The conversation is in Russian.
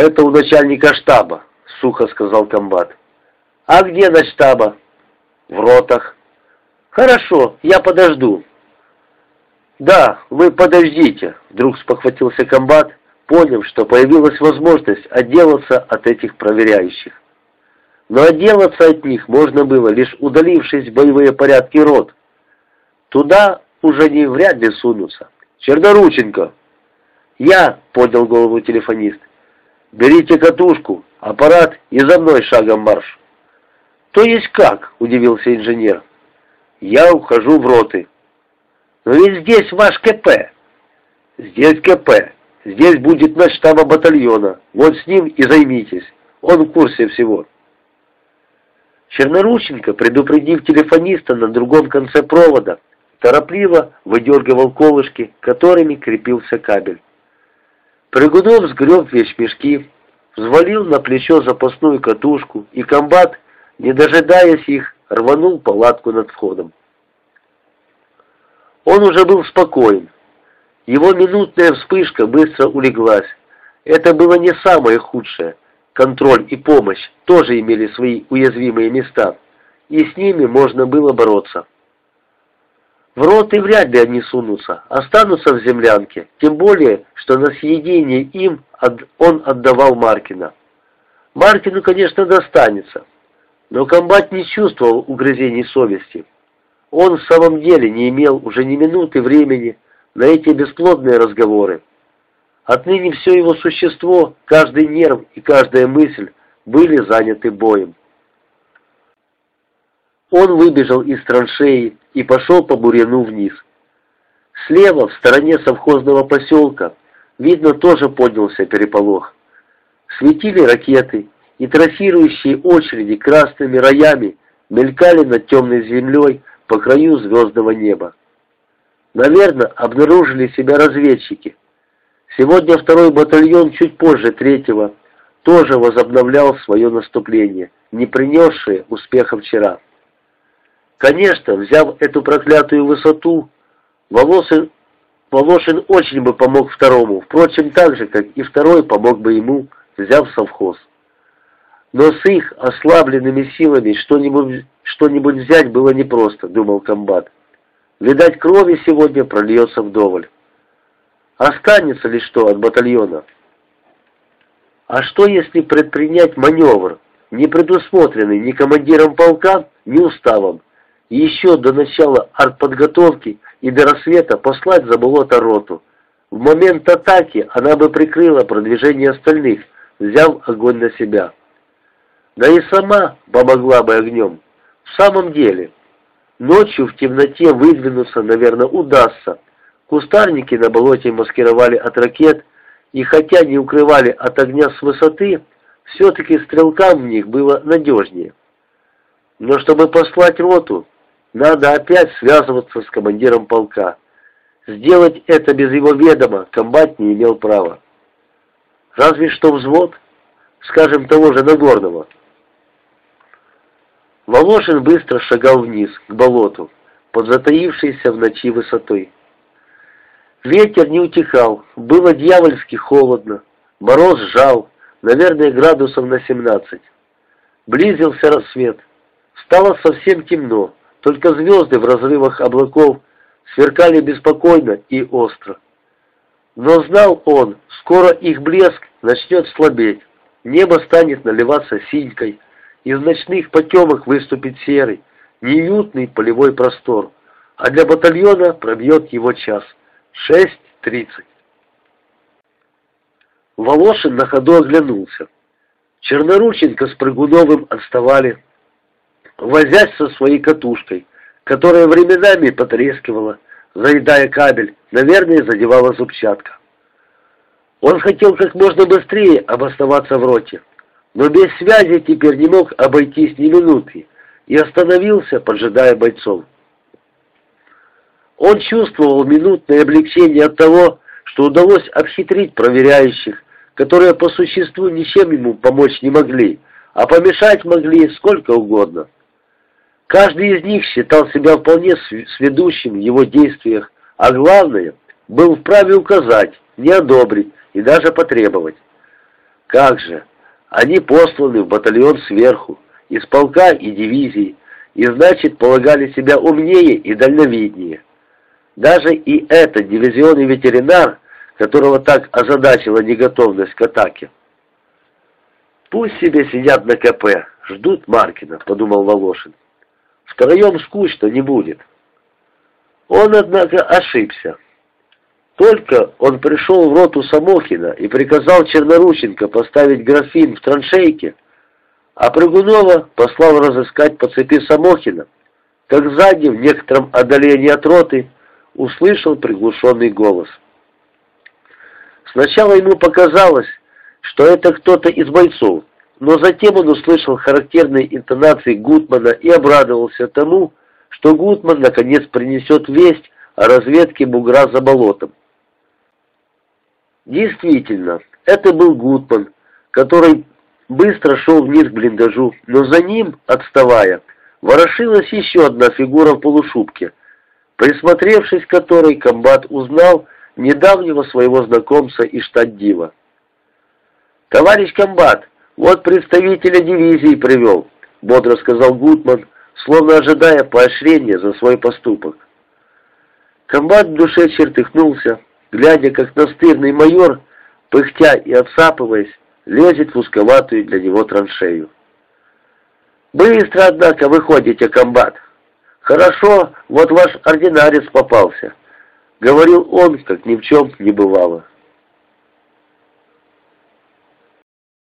«Это у начальника штаба», — сухо сказал комбат. «А где на штаба?» «В ротах». «Хорошо, я подожду». «Да, вы подождите», — вдруг спохватился комбат, поняв, что появилась возможность отделаться от этих проверяющих. Но отделаться от них можно было, лишь удалившись в боевые порядки рот. Туда уже не вряд ли сунутся. «Чернорученко!» «Я!» — поднял голову телефонист. «Берите катушку, аппарат и за мной шагом марш». «То есть как?» — удивился инженер. «Я ухожу в роты». «Но ведь здесь ваш КП». «Здесь КП. Здесь будет наш штаба батальона. Вот с ним и займитесь. Он в курсе всего». Чернорученко, предупредив телефониста на другом конце провода, торопливо выдергивал колышки, которыми крепился кабель. Прыгунов сгреб вещмешки, взвалил на плечо запасную катушку, и комбат, не дожидаясь их, рванул палатку над входом. Он уже был спокоен. Его минутная вспышка быстро улеглась. Это было не самое худшее. Контроль и помощь тоже имели свои уязвимые места, и с ними можно было бороться. В рот и вряд ли они сунутся, останутся в землянке, тем более, что на съедение им он отдавал Маркина. Маркину, конечно, достанется, но комбат не чувствовал угрызений совести. Он в самом деле не имел уже ни минуты времени на эти бесплодные разговоры. Отныне все его существо, каждый нерв и каждая мысль были заняты боем. Он выбежал из траншеи и пошел по буряну вниз. Слева, в стороне совхозного поселка, видно, тоже поднялся переполох. Светили ракеты, и трассирующие очереди красными роями мелькали над темной землей по краю звездного неба. Наверное, обнаружили себя разведчики. Сегодня второй батальон, чуть позже третьего, тоже возобновлял свое наступление, не принесшее успеха вчера. Конечно, взяв эту проклятую высоту, Волошин, Волошин очень бы помог второму, впрочем, так же, как и второй помог бы ему, взяв совхоз. Но с их ослабленными силами что-нибудь что взять было непросто, думал комбат. Видать, крови сегодня прольется вдоволь. Останется ли что от батальона? А что, если предпринять маневр, не предусмотренный ни командиром полка, ни уставом, еще до начала артподготовки и до рассвета послать за болото роту. В момент атаки она бы прикрыла продвижение остальных, взяв огонь на себя. Да и сама помогла бы огнем. В самом деле, ночью в темноте выдвинуться, наверное, удастся. Кустарники на болоте маскировали от ракет, и хотя не укрывали от огня с высоты, все-таки стрелкам в них было надежнее. Но чтобы послать роту, надо опять связываться с командиром полка. Сделать это без его ведома комбат не имел права. Разве что взвод, скажем, того же Нагорного. Волошин быстро шагал вниз, к болоту, под затаившейся в ночи высотой. Ветер не утихал, было дьявольски холодно, мороз сжал, наверное, градусов на 17. Близился рассвет, стало совсем темно, только звезды в разрывах облаков сверкали беспокойно и остро. Но знал он, скоро их блеск начнет слабеть, небо станет наливаться синькой, из ночных потемок выступит серый, неуютный полевой простор, а для батальона пробьет его час. Шесть тридцать. Волошин на ходу оглянулся. Чернорученко с Прыгуновым отставали, возясь со своей катушкой, которая временами потрескивала, заедая кабель, наверное, задевала зубчатка. Он хотел как можно быстрее обосноваться в роте, но без связи теперь не мог обойтись ни минуты и остановился, поджидая бойцов. Он чувствовал минутное облегчение от того, что удалось обхитрить проверяющих, которые по существу ничем ему помочь не могли, а помешать могли сколько угодно. Каждый из них считал себя вполне сведущим в его действиях, а главное, был вправе указать, не одобрить и даже потребовать. Как же, они посланы в батальон сверху, из полка и дивизии, и значит полагали себя умнее и дальновиднее. Даже и этот дивизионный ветеринар, которого так озадачила неготовность к атаке. «Пусть себе сидят на КП, ждут Маркина», — подумал Волошин. «Втроем скучно не будет». Он, однако, ошибся. Только он пришел в роту Самохина и приказал Чернорученко поставить графин в траншейке, а Прыгунова послал разыскать по цепи Самохина, как сзади, в некотором отдалении от роты, услышал приглушенный голос. Сначала ему показалось, что это кто-то из бойцов, но затем он услышал характерные интонации Гутмана и обрадовался тому, что Гутман наконец принесет весть о разведке бугра за болотом. Действительно, это был Гутман, который быстро шел вниз к блиндажу, но за ним, отставая, ворошилась еще одна фигура в полушубке, присмотревшись которой, комбат узнал недавнего своего знакомца и штат-дива. «Товарищ комбат, вот представителя дивизии привел», — бодро сказал Гутман, словно ожидая поощрения за свой поступок. Комбат в душе чертыхнулся, глядя, как настырный майор, пыхтя и отсапываясь, лезет в узковатую для него траншею. «Быстро, однако, выходите, комбат!» «Хорошо, вот ваш ординарец попался», — говорил он, как ни в чем не бывало.